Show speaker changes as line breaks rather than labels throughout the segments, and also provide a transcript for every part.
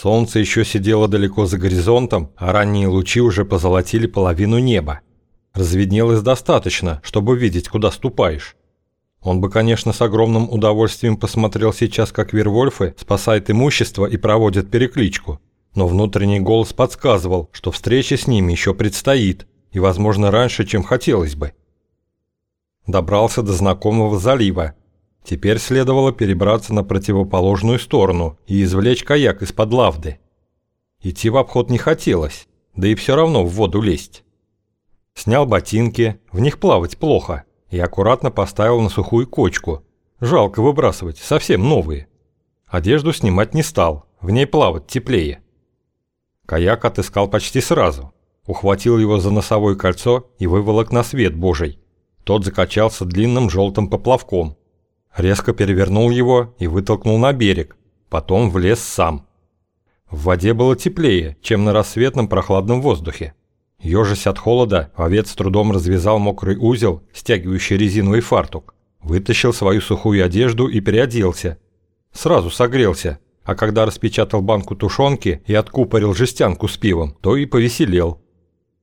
Солнце еще сидело далеко за горизонтом, а ранние лучи уже позолотили половину неба. Разведнелось достаточно, чтобы видеть, куда ступаешь. Он бы, конечно, с огромным удовольствием посмотрел сейчас, как Вервольфы спасают имущество и проводят перекличку. Но внутренний голос подсказывал, что встреча с ними еще предстоит, и, возможно, раньше, чем хотелось бы. Добрался до знакомого залива. Теперь следовало перебраться на противоположную сторону и извлечь каяк из-под лавды. Идти в обход не хотелось, да и все равно в воду лезть. Снял ботинки, в них плавать плохо, и аккуратно поставил на сухую кочку. Жалко выбрасывать, совсем новые. Одежду снимать не стал, в ней плавать теплее. Каяк отыскал почти сразу. Ухватил его за носовое кольцо и выволок на свет божий. Тот закачался длинным желтым поплавком. Резко перевернул его и вытолкнул на берег, потом влез сам. В воде было теплее, чем на рассветном прохладном воздухе. Ёжась от холода, овец с трудом развязал мокрый узел, стягивающий резиновый фартук, вытащил свою сухую одежду и переоделся. Сразу согрелся, а когда распечатал банку тушенки и откупорил жестянку с пивом, то и повеселел.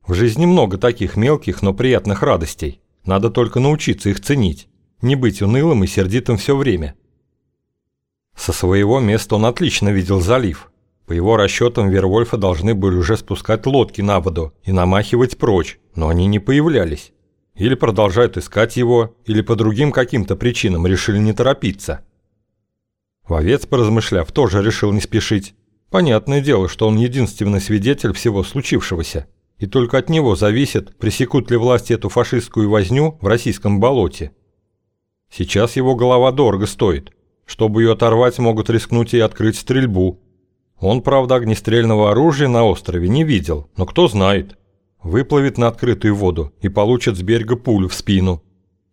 В жизни много таких мелких, но приятных радостей. Надо только научиться их ценить, не быть унылым и сердитым все время. Со своего места он отлично видел залив, по его расчетам, Вервольфа должны были уже спускать лодки на воду и намахивать прочь, но они не появлялись. Или продолжают искать его, или по другим каким-то причинам решили не торопиться. Вовец, поразмышляв, тоже решил не спешить. Понятное дело, что он единственный свидетель всего случившегося, и только от него зависит, пресекут ли власти эту фашистскую возню в российском болоте. Сейчас его голова дорого стоит. Чтобы ее оторвать, могут рискнуть и открыть стрельбу. Он, правда, огнестрельного оружия на острове не видел, но кто знает. Выплывет на открытую воду и получит с берега пулю в спину.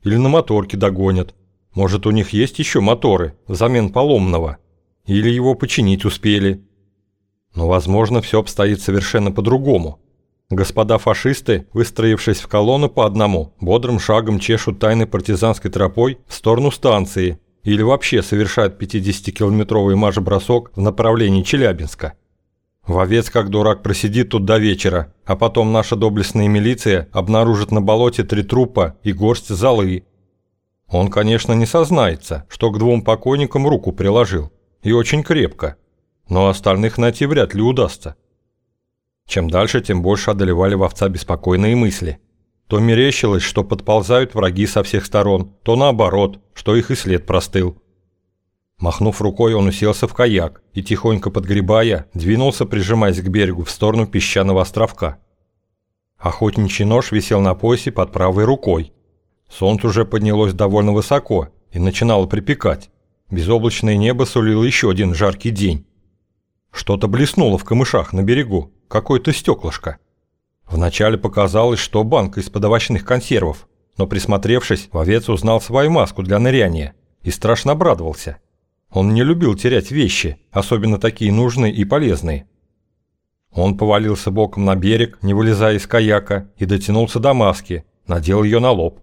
Или на моторке догонят. Может, у них есть еще моторы взамен поломного. Или его починить успели. Но, возможно, все обстоит совершенно по-другому. Господа фашисты, выстроившись в колонну по одному, бодрым шагом чешут тайной партизанской тропой в сторону станции или вообще совершает 50-километровый марш-бросок в направлении Челябинска. Вовец как дурак просидит тут до вечера, а потом наша доблестная милиция обнаружит на болоте три трупа и горсть золы. Он, конечно, не сознается, что к двум покойникам руку приложил, и очень крепко, но остальных найти вряд ли удастся. Чем дальше, тем больше одолевали вовца беспокойные мысли. То мерещилось, что подползают враги со всех сторон, то наоборот, что их и след простыл. Махнув рукой, он уселся в каяк и, тихонько подгребая, двинулся, прижимаясь к берегу в сторону песчаного островка. Охотничий нож висел на поясе под правой рукой. Солнце уже поднялось довольно высоко и начинало припекать. Безоблачное небо сулило еще один жаркий день. Что-то блеснуло в камышах на берегу, какое-то стеклышко. Вначале показалось, что банка из-под овощных консервов, но присмотревшись, вовец узнал свою маску для ныряния и страшно обрадовался. Он не любил терять вещи, особенно такие нужные и полезные. Он повалился боком на берег, не вылезая из каяка, и дотянулся до маски, надел ее на лоб.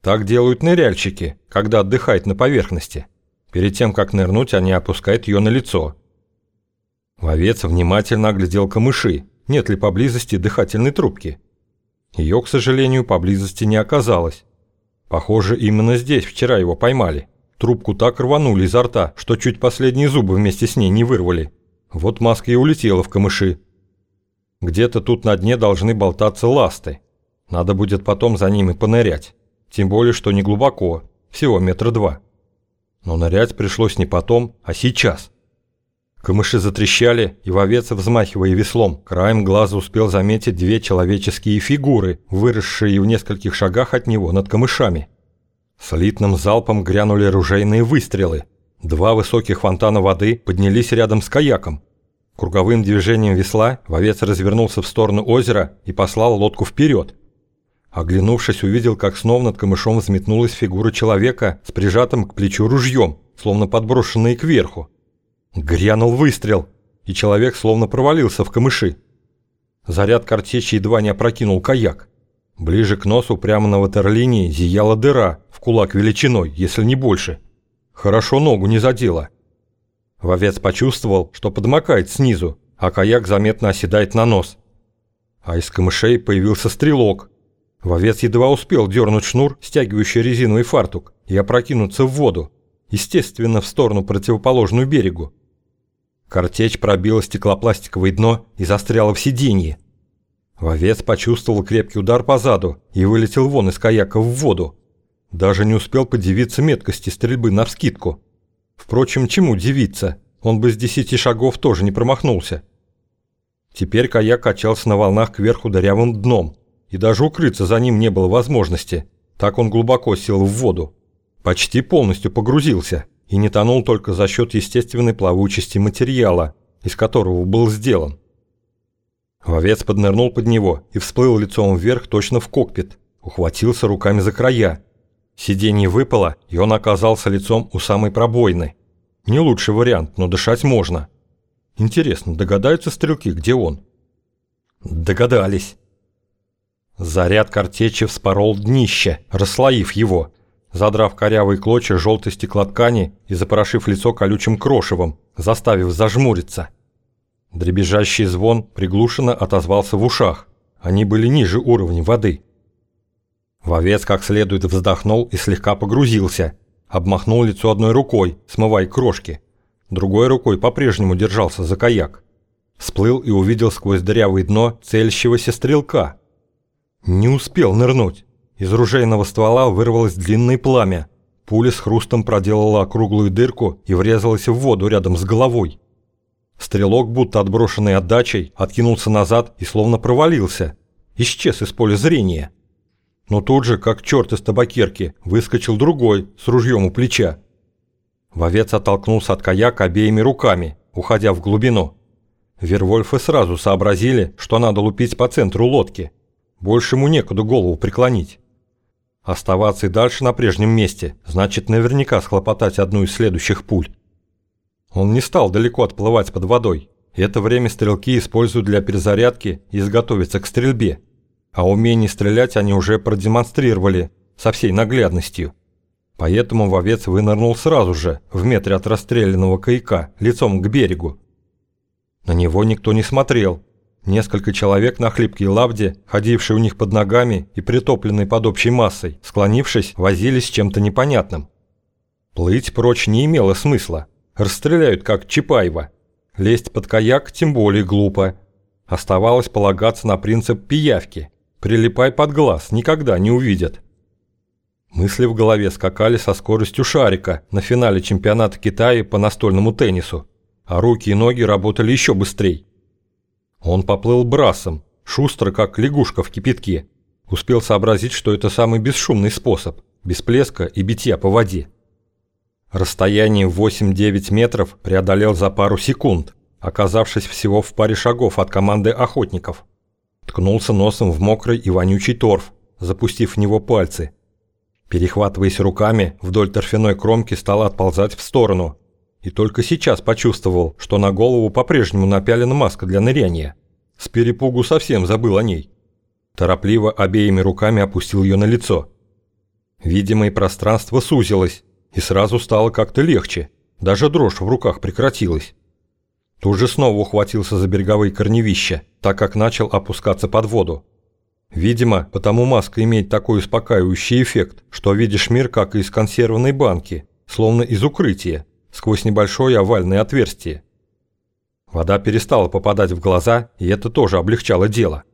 Так делают ныряльщики, когда отдыхают на поверхности. Перед тем, как нырнуть, они опускают ее на лицо. Вовец внимательно оглядел камыши, нет ли поблизости дыхательной трубки. Ее, к сожалению, поблизости не оказалось. Похоже, именно здесь вчера его поймали. Трубку так рванули изо рта, что чуть последние зубы вместе с ней не вырвали. Вот маска и улетела в камыши. Где-то тут на дне должны болтаться ласты. Надо будет потом за ними понырять. Тем более, что не глубоко, всего метра два. Но нырять пришлось не потом, а сейчас. Камыши затрещали, и вовец, взмахивая веслом, краем глаза успел заметить две человеческие фигуры, выросшие в нескольких шагах от него над камышами. Слитным залпом грянули ружейные выстрелы. Два высоких фонтана воды поднялись рядом с каяком. Круговым движением весла вовец развернулся в сторону озера и послал лодку вперед. Оглянувшись, увидел, как снова над камышом взметнулась фигура человека с прижатым к плечу ружьем, словно подброшенной кверху. Грянул выстрел, и человек словно провалился в камыши. Заряд картечи едва не опрокинул каяк. Ближе к носу, прямо на ватерлинии, зияла дыра, в кулак величиной, если не больше. Хорошо ногу не задела. Вовец почувствовал, что подмокает снизу, а каяк заметно оседает на нос. А из камышей появился стрелок. Вовец едва успел дернуть шнур, стягивающий резиновый фартук, и опрокинуться в воду, естественно, в сторону противоположную берегу. Картечь пробила стеклопластиковое дно и застряла в сиденье. Вовец почувствовал крепкий удар по заду и вылетел вон из каяка в воду. Даже не успел подивиться меткости стрельбы навскидку. Впрочем, чему удивиться? Он бы с десяти шагов тоже не промахнулся. Теперь каяк качался на волнах кверху дырявым дном, и даже укрыться за ним не было возможности. Так он глубоко сел в воду. Почти полностью погрузился и не тонул только за счет естественной плавучести материала, из которого был сделан. Вовец поднырнул под него и всплыл лицом вверх точно в кокпит, ухватился руками за края. Сиденье выпало, и он оказался лицом у самой пробоины. Не лучший вариант, но дышать можно. Интересно, догадаются стрелки, где он? Догадались. Заряд картечи вспорол днище, расслоив его, задрав корявые клочья желтой стеклоткани и запорошив лицо колючим крошевом, заставив зажмуриться. Дребезжащий звон приглушенно отозвался в ушах. Они были ниже уровня воды. Вовец как следует вздохнул и слегка погрузился. Обмахнул лицо одной рукой, смывая крошки. Другой рукой по-прежнему держался за каяк. Всплыл и увидел сквозь дырявое дно цельщегося стрелка. Не успел нырнуть. Из ружейного ствола вырвалось длинное пламя. Пуля с хрустом проделала круглую дырку и врезалась в воду рядом с головой. Стрелок, будто отброшенный отдачей, откинулся назад и словно провалился. Исчез из поля зрения. Но тут же, как черт из табакерки, выскочил другой с ружьем у плеча. Вовец оттолкнулся от каяка обеими руками, уходя в глубину. Вервольфы сразу сообразили, что надо лупить по центру лодки. Больше ему некуда голову преклонить. Оставаться и дальше на прежнем месте, значит наверняка схлопотать одну из следующих пуль. Он не стал далеко отплывать под водой. Это время стрелки используют для перезарядки и изготовиться к стрельбе. А умение стрелять они уже продемонстрировали со всей наглядностью. Поэтому вовец вынырнул сразу же, в метре от расстрелянного каяка, лицом к берегу. На него никто не смотрел. Несколько человек на хлипкой лавде, ходившие у них под ногами и притопленные под общей массой, склонившись, возились с чем-то непонятным. Плыть прочь не имело смысла. Расстреляют, как Чапаева. Лезть под каяк тем более глупо. Оставалось полагаться на принцип пиявки. Прилипай под глаз, никогда не увидят. Мысли в голове скакали со скоростью шарика на финале чемпионата Китая по настольному теннису, а руки и ноги работали еще быстрее. Он поплыл брасом, шустро, как лягушка в кипятке. Успел сообразить, что это самый бесшумный способ, без плеска и битья по воде. Расстояние 8-9 метров преодолел за пару секунд, оказавшись всего в паре шагов от команды охотников. Ткнулся носом в мокрый и вонючий торф, запустив в него пальцы. Перехватываясь руками, вдоль торфяной кромки стал отползать в сторону. И только сейчас почувствовал, что на голову по-прежнему напялена маска для ныряния. С перепугу совсем забыл о ней. Торопливо обеими руками опустил ее на лицо. Видимое пространство сузилось, и сразу стало как-то легче, даже дрожь в руках прекратилась. Тут же снова ухватился за береговые корневища, так как начал опускаться под воду. Видимо, потому маска имеет такой успокаивающий эффект, что видишь мир как из консервной банки, словно из укрытия, сквозь небольшое овальное отверстие. Вода перестала попадать в глаза, и это тоже облегчало дело.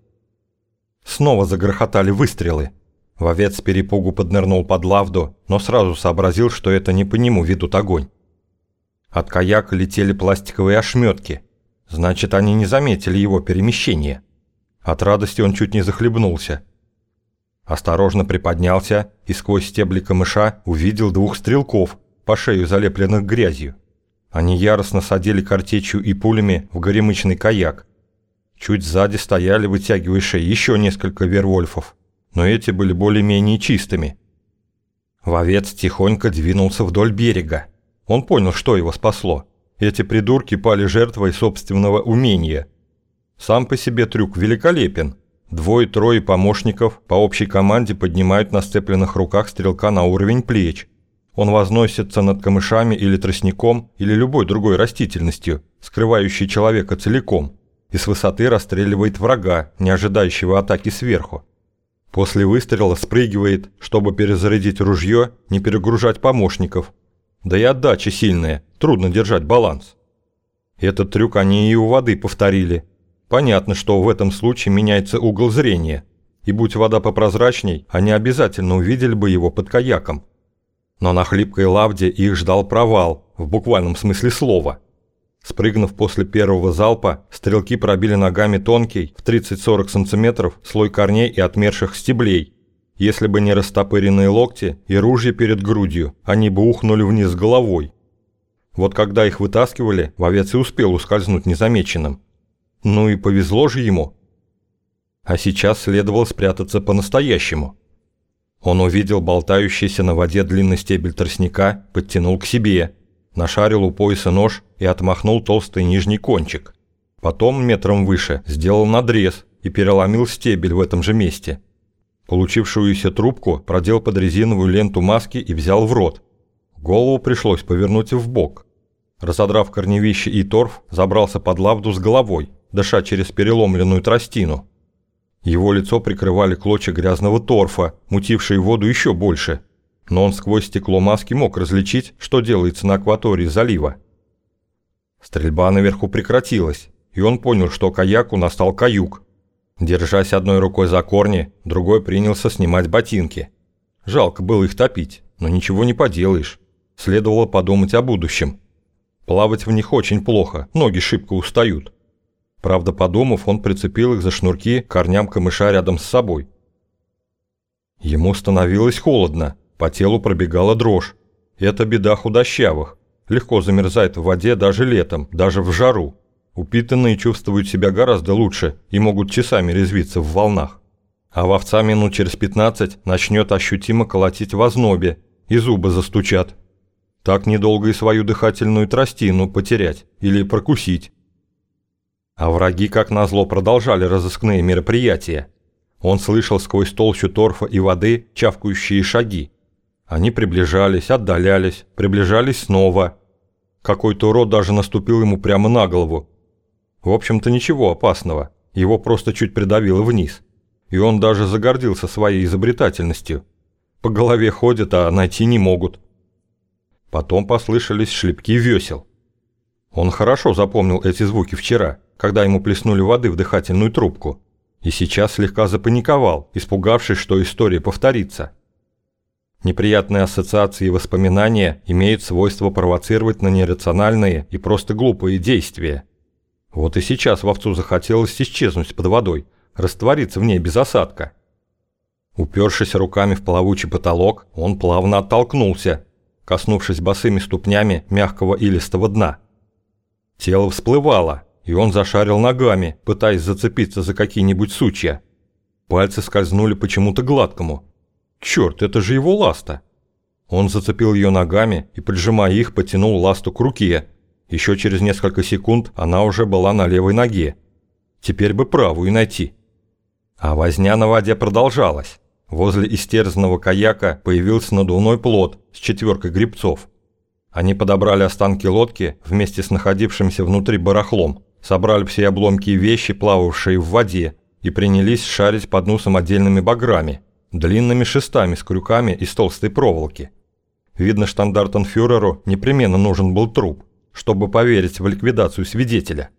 Снова загрохотали выстрелы. Вовец перепугу поднырнул под лавду, но сразу сообразил, что это не по нему ведут огонь. От каяка летели пластиковые ошметки. Значит, они не заметили его перемещения. От радости он чуть не захлебнулся. Осторожно приподнялся и сквозь стебли камыша увидел двух стрелков, по шею залепленных грязью. Они яростно садили картечью и пулями в горемычный каяк. Чуть сзади стояли, вытягивая шеи, еще несколько вервольфов но эти были более-менее чистыми. Вовец тихонько двинулся вдоль берега. Он понял, что его спасло. Эти придурки пали жертвой собственного умения. Сам по себе трюк великолепен. Двое-трое помощников по общей команде поднимают на сцепленных руках стрелка на уровень плеч. Он возносится над камышами или тростником, или любой другой растительностью, скрывающей человека целиком, и с высоты расстреливает врага, не ожидающего атаки сверху. После выстрела спрыгивает, чтобы перезарядить ружье, не перегружать помощников. Да и отдача сильная, трудно держать баланс. Этот трюк они и у воды повторили. Понятно, что в этом случае меняется угол зрения, и будь вода попрозрачней, они обязательно увидели бы его под каяком. Но на хлипкой лавде их ждал провал, в буквальном смысле слова. Спрыгнув после первого залпа, стрелки пробили ногами тонкий, в 30-40 см, слой корней и отмерших стеблей. Если бы не растопыренные локти и ружья перед грудью, они бы ухнули вниз головой. Вот когда их вытаскивали, вовец и успел ускользнуть незамеченным. Ну и повезло же ему. А сейчас следовало спрятаться по-настоящему. Он увидел болтающийся на воде длинный стебель тростника, подтянул к себе, нашарил у пояса нож и отмахнул толстый нижний кончик. Потом метром выше сделал надрез и переломил стебель в этом же месте. Получившуюся трубку продел под резиновую ленту маски и взял в рот. Голову пришлось повернуть в бок. Разодрав корневище и торф, забрался под лавду с головой, дыша через переломленную тростину. Его лицо прикрывали клочья грязного торфа, мутившие воду еще больше. Но он сквозь стекло маски мог различить, что делается на акватории залива. Стрельба наверху прекратилась, и он понял, что каяку настал каюк. Держась одной рукой за корни, другой принялся снимать ботинки. Жалко было их топить, но ничего не поделаешь. Следовало подумать о будущем. Плавать в них очень плохо, ноги шибко устают. Правда, подумав, он прицепил их за шнурки к корням камыша рядом с собой. Ему становилось холодно, по телу пробегала дрожь. Это беда худощавых. Легко замерзает в воде даже летом, даже в жару. Упитанные чувствуют себя гораздо лучше и могут часами резвиться в волнах. А вовца минут через 15 начнет ощутимо колотить в ознобе, и зубы застучат. Так недолго и свою дыхательную тростину потерять или прокусить. А враги, как назло, продолжали разыскные мероприятия. Он слышал сквозь толщу торфа и воды чавкающие шаги. Они приближались, отдалялись, приближались снова. Какой-то урод даже наступил ему прямо на голову. В общем-то ничего опасного, его просто чуть придавило вниз. И он даже загордился своей изобретательностью. По голове ходят, а найти не могут. Потом послышались шлепки весел. Он хорошо запомнил эти звуки вчера когда ему плеснули воды в дыхательную трубку, и сейчас слегка запаниковал, испугавшись, что история повторится. Неприятные ассоциации и воспоминания имеют свойство провоцировать на нерациональные и просто глупые действия. Вот и сейчас вовцу захотелось исчезнуть под водой, раствориться в ней без осадка. Упершись руками в плавучий потолок, он плавно оттолкнулся, коснувшись босыми ступнями мягкого илистого дна. Тело всплывало, и он зашарил ногами, пытаясь зацепиться за какие-нибудь сучья. Пальцы скользнули почему-то гладкому. Черт, это же его ласта! Он зацепил ее ногами и, поджимая их, потянул ласту к руке. Еще через несколько секунд она уже была на левой ноге. Теперь бы правую найти. А возня на воде продолжалась. Возле истерзанного каяка появился надувной плот с четверкой грибцов. Они подобрали останки лодки вместе с находившимся внутри барахлом собрали все обломки и вещи, плававшие в воде, и принялись шарить под носом отдельными баграми, длинными шестами с крюками из толстой проволоки. Видно, штандартенфюреру непременно нужен был труп, чтобы поверить в ликвидацию свидетеля.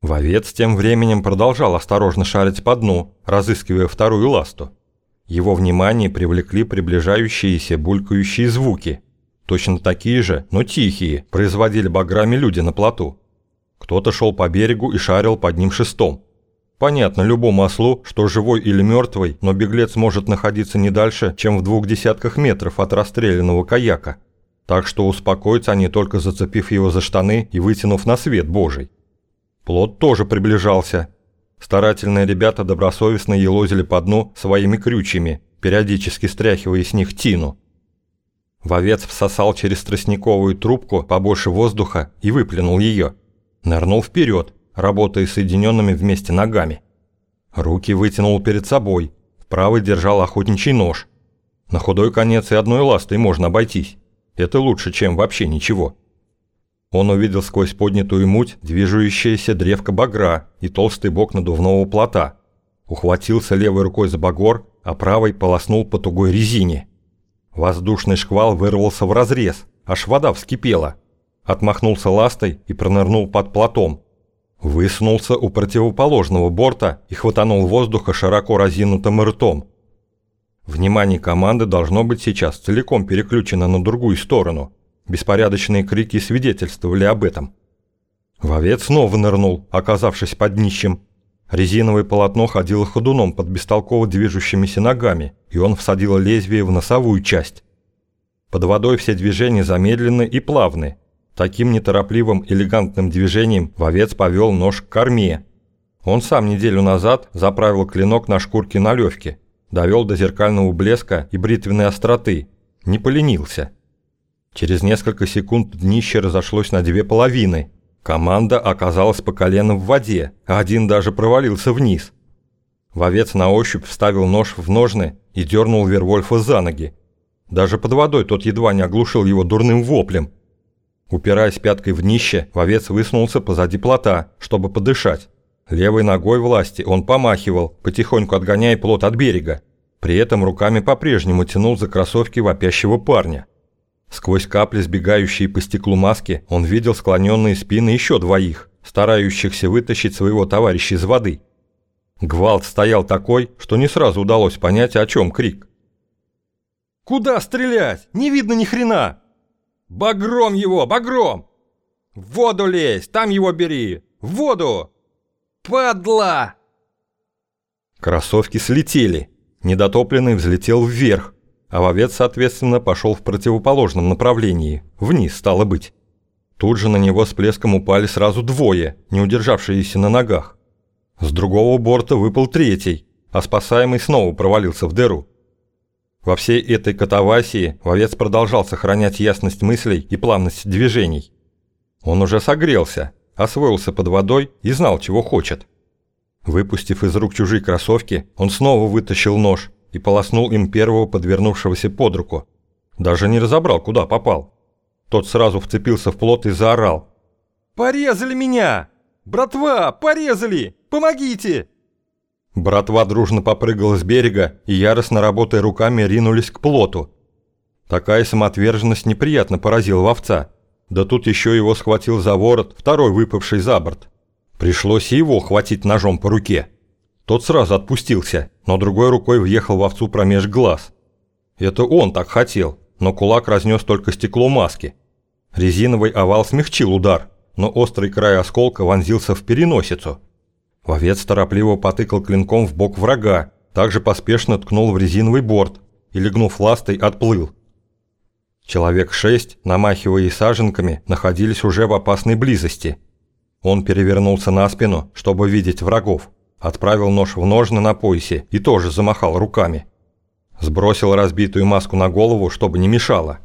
Вовец тем временем продолжал осторожно шарить по дну, разыскивая вторую ласту. Его внимание привлекли приближающиеся булькающие звуки. Точно такие же, но тихие, производили баграми люди на плоту. Кто-то шел по берегу и шарил под ним шестом. Понятно любому ослу, что живой или мертвый, но беглец может находиться не дальше, чем в двух десятках метров от расстрелянного каяка. Так что успокоятся они только зацепив его за штаны и вытянув на свет божий. Плод тоже приближался. Старательные ребята добросовестно елозили по дну своими крючьями, периодически стряхивая с них тину. Вовец всосал через тростниковую трубку побольше воздуха и выплюнул ее. Нырнул вперед, работая соединенными вместе ногами. Руки вытянул перед собой, в правой держал охотничий нож. На худой конец и одной ластой можно обойтись. Это лучше, чем вообще ничего. Он увидел сквозь поднятую муть движущееся древко багра и толстый бок надувного плота. Ухватился левой рукой за багор, а правой полоснул по тугой резине. Воздушный шквал вырвался в разрез, аж вода вскипела. Отмахнулся ластой и пронырнул под плотом. Высунулся у противоположного борта и хватанул воздуха широко разинутым ртом. Внимание команды должно быть сейчас целиком переключено на другую сторону. Беспорядочные крики свидетельствовали об этом. Вовец снова нырнул, оказавшись под днищем. Резиновое полотно ходило ходуном под бестолково движущимися ногами, и он всадил лезвие в носовую часть. Под водой все движения замедлены и плавны. Таким неторопливым элегантным движением вовец повел нож к корме. Он сам неделю назад заправил клинок на шкурке налевки, довел до зеркального блеска и бритвенной остроты, не поленился. Через несколько секунд днище разошлось на две половины. Команда оказалась по колено в воде, один даже провалился вниз. Вовец на ощупь вставил нож в ножны и дернул Вервольфа за ноги. Даже под водой тот едва не оглушил его дурным воплем. Упираясь пяткой в днище, вовец высунулся позади плота, чтобы подышать. Левой ногой власти он помахивал, потихоньку отгоняя плот от берега. При этом руками по-прежнему тянул за кроссовки вопящего парня. Сквозь капли, сбегающие по стеклу маски, он видел склоненные спины еще двоих, старающихся вытащить своего товарища из воды. Гвалт стоял такой, что не сразу удалось понять, о чем крик. «Куда стрелять? Не видно ни хрена!» «Багром его, багром! В воду лезь, там его бери! В воду! Падла!» Кроссовки слетели. Недотопленный взлетел вверх, а вовец, соответственно, пошел в противоположном направлении, вниз, стало быть. Тут же на него с плеском упали сразу двое, не удержавшиеся на ногах. С другого борта выпал третий, а спасаемый снова провалился в дыру. Во всей этой катавасии вовец продолжал сохранять ясность мыслей и плавность движений. Он уже согрелся, освоился под водой и знал, чего хочет. Выпустив из рук чужие кроссовки, он снова вытащил нож и полоснул им первого подвернувшегося под руку. Даже не разобрал, куда попал. Тот сразу вцепился в плот и заорал. «Порезали меня! Братва, порезали! Помогите!» Братва дружно попрыгала с берега и, яростно работая руками, ринулись к плоту. Такая самоотверженность неприятно поразила вовца. Да тут еще его схватил за ворот второй выпавший за борт. Пришлось его хватить ножом по руке. Тот сразу отпустился, но другой рукой въехал в овцу промеж глаз. Это он так хотел, но кулак разнес только стекло маски. Резиновый овал смягчил удар, но острый край осколка вонзился в переносицу. Вовец торопливо потыкал клинком в бок врага, также поспешно ткнул в резиновый борт и, легнув ластой, отплыл. Человек шесть, намахивая саженками, находились уже в опасной близости. Он перевернулся на спину, чтобы видеть врагов. Отправил нож в ножны на поясе и тоже замахал руками. Сбросил разбитую маску на голову, чтобы не мешало.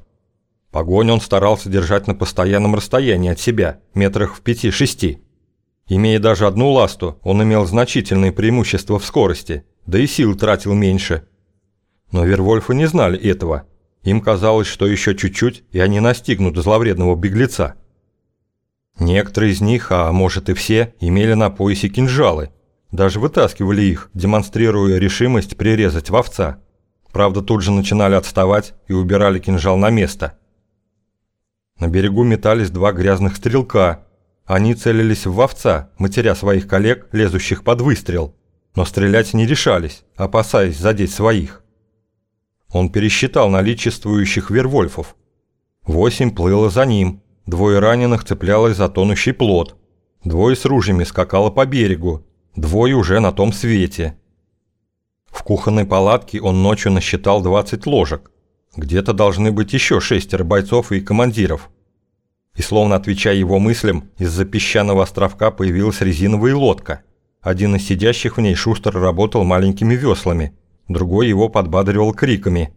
Погонь он старался держать на постоянном расстоянии от себя, метрах в пяти-шести. Имея даже одну ласту, он имел значительные преимущества в скорости, да и сил тратил меньше. Но Вервольфы не знали этого. Им казалось, что еще чуть-чуть, и они настигнут зловредного беглеца. Некоторые из них, а может и все, имели на поясе кинжалы – даже вытаскивали их, демонстрируя решимость прирезать вовца. Правда, тут же начинали отставать и убирали кинжал на место. На берегу метались два грязных стрелка. Они целились в вовца, матеря своих коллег, лезущих под выстрел. Но стрелять не решались, опасаясь задеть своих. Он пересчитал наличествующих вервольфов. Восемь плыло за ним, двое раненых цеплялось за тонущий плот. Двое с ружьями скакало по берегу, Двое уже на том свете. В кухонной палатке он ночью насчитал 20 ложек. Где-то должны быть еще шестеро бойцов и командиров. И словно отвечая его мыслям, из-за песчаного островка появилась резиновая лодка. Один из сидящих в ней шустро работал маленькими веслами, другой его подбадривал криками.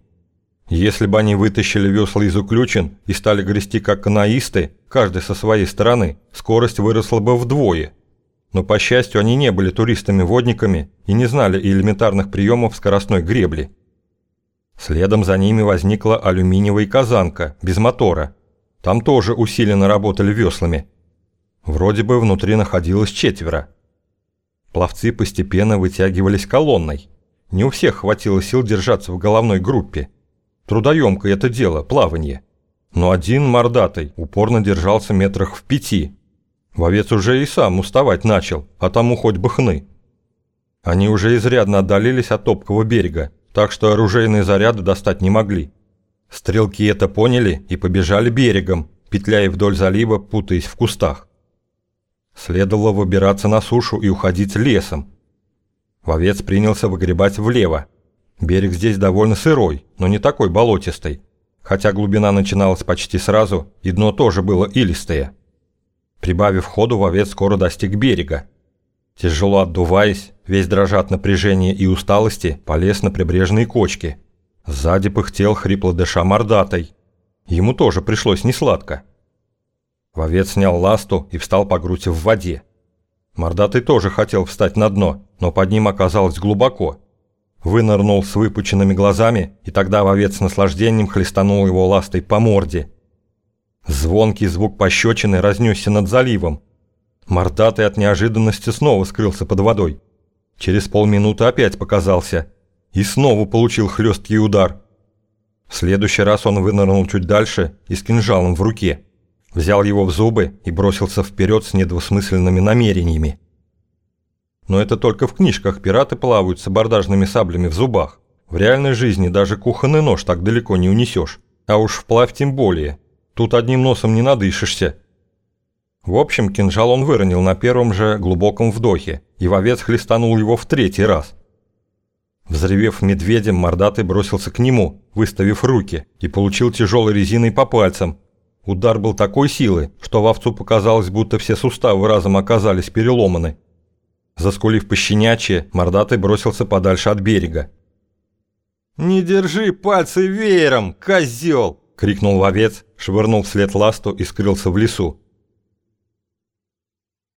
Если бы они вытащили весла из уключен и стали грести как канаисты, каждый со своей стороны, скорость выросла бы вдвое – но, по счастью, они не были туристами-водниками и не знали элементарных приемов скоростной гребли. Следом за ними возникла алюминиевая казанка, без мотора. Там тоже усиленно работали веслами. Вроде бы внутри находилось четверо. Пловцы постепенно вытягивались колонной. Не у всех хватило сил держаться в головной группе. Трудоемкое это дело, плавание. Но один мордатый упорно держался метрах в пяти. Вовец уже и сам уставать начал, а тому хоть бы хны. Они уже изрядно отдалились от топкого берега, так что оружейные заряды достать не могли. Стрелки это поняли и побежали берегом, петляя вдоль залива, путаясь в кустах. Следовало выбираться на сушу и уходить лесом. Вовец принялся выгребать влево. Берег здесь довольно сырой, но не такой болотистый. Хотя глубина начиналась почти сразу, и дно тоже было илистое. Прибавив ходу, вовец скоро достиг берега. Тяжело отдуваясь, весь дрожа от напряжения и усталости, полез на прибрежные кочки. Сзади пыхтел хрипло дыша мордатой. Ему тоже пришлось несладко. Вовец снял ласту и встал по грудь в воде. Мордатый тоже хотел встать на дно, но под ним оказалось глубоко. Вынырнул с выпученными глазами, и тогда вовец с наслаждением хлестанул его ластой по морде. Звонкий звук пощечины разнесся над заливом. Мордатый от неожиданности снова скрылся под водой. Через полминуты опять показался. И снова получил хлесткий удар. В следующий раз он вынырнул чуть дальше и с кинжалом в руке взял его в зубы и бросился вперед с недвусмысленными намерениями. Но это только в книжках пираты плавают с абордажными саблями в зубах. В реальной жизни даже кухонный нож так далеко не унесешь. А уж вплавь тем более. Тут одним носом не надышишься. В общем, кинжал он выронил на первом же глубоком вдохе, и вовец хлестанул его в третий раз. Взревев медведем, мордатый бросился к нему, выставив руки, и получил тяжелой резиной по пальцам, Удар был такой силы, что вовцу показалось, будто все суставы разом оказались переломаны. Заскулив пощенячье, мордатый бросился подальше от берега. «Не держи пальцы веером, козел!» – крикнул вовец, швырнул вслед ласту и скрылся в лесу.